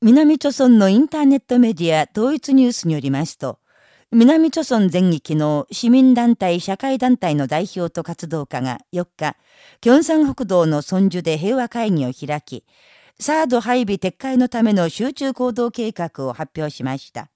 南朝村のインターネットメディア統一ニュースによりますと、南朝村全域の市民団体、社会団体の代表と活動家が4日、京山北道の村樹で平和会議を開き、サード配備撤回のための集中行動計画を発表しました。